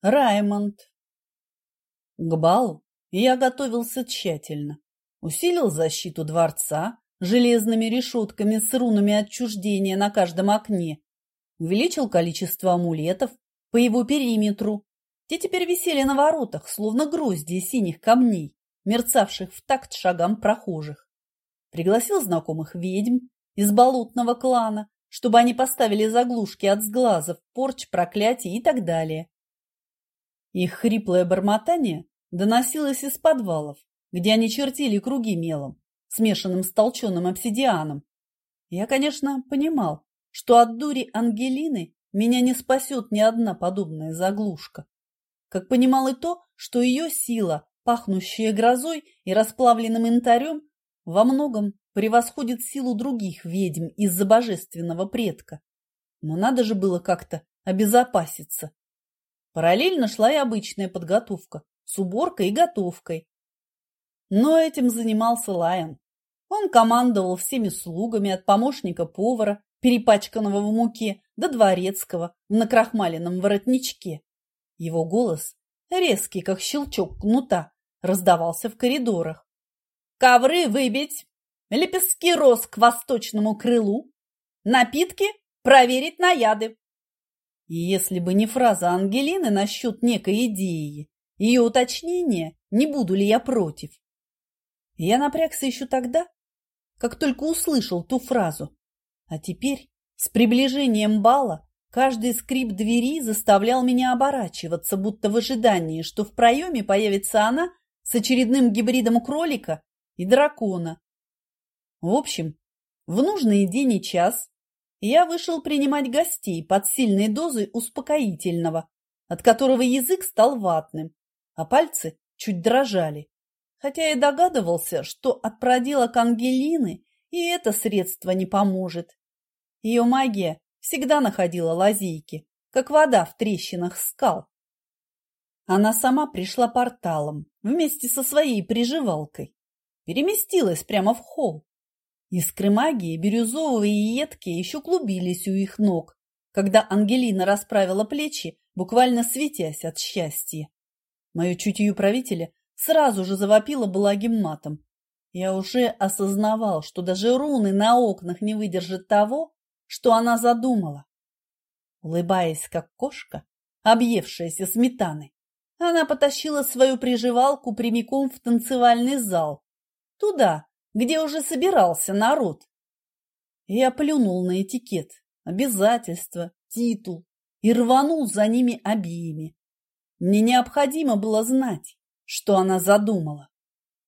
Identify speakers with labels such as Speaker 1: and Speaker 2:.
Speaker 1: Раймонд. К балу я готовился тщательно. Усилил защиту дворца железными решетками с рунами отчуждения на каждом окне. Увеличил количество амулетов по его периметру. Те теперь висели на воротах, словно грозди синих камней, мерцавших в такт шагам прохожих. Пригласил знакомых ведьм из болотного клана, чтобы они поставили заглушки от сглазов, порч, проклятий и так далее. Их хриплое бормотание доносилось из подвалов, где они чертили круги мелом, смешанным с толченым обсидианом. Я, конечно, понимал, что от дури Ангелины меня не спасет ни одна подобная заглушка. Как понимал и то, что ее сила, пахнущая грозой и расплавленным янтарем, во многом превосходит силу других ведьм из-за божественного предка. Но надо же было как-то обезопаситься. Параллельно шла и обычная подготовка с уборкой и готовкой. Но этим занимался Лайон. Он командовал всеми слугами от помощника повара, перепачканного в муке, до дворецкого в накрахмаленном воротничке. Его голос, резкий, как щелчок кнута, раздавался в коридорах. «Ковры выбить! Лепестки роз к восточному крылу! Напитки проверить на яды!» Если бы не фраза Ангелины насчет некой идеи, ее уточнение, не буду ли я против. Я напрягся еще тогда, как только услышал ту фразу. А теперь, с приближением бала, каждый скрип двери заставлял меня оборачиваться, будто в ожидании, что в проеме появится она с очередным гибридом кролика и дракона. В общем, в нужный день и час я вышел принимать гостей под сильной дозой успокоительного, от которого язык стал ватным, а пальцы чуть дрожали. Хотя и догадывался, что от проделок Ангелины и это средство не поможет. Ее магия всегда находила лазейки, как вода в трещинах скал. Она сама пришла порталом вместе со своей приживалкой, переместилась прямо в холл. Искры магии, бирюзовые и едкие, еще клубились у их ног, когда Ангелина расправила плечи, буквально светясь от счастья. Мое чутье правителя сразу же завопило благим матом. Я уже осознавал, что даже руны на окнах не выдержат того, что она задумала. Улыбаясь, как кошка, объевшаяся сметаны, она потащила свою приживалку прямиком в танцевальный зал, туда, где уже собирался народ. Я плюнул на этикет, обязательства, титул и рванул за ними обеими. Мне необходимо было знать, что она задумала.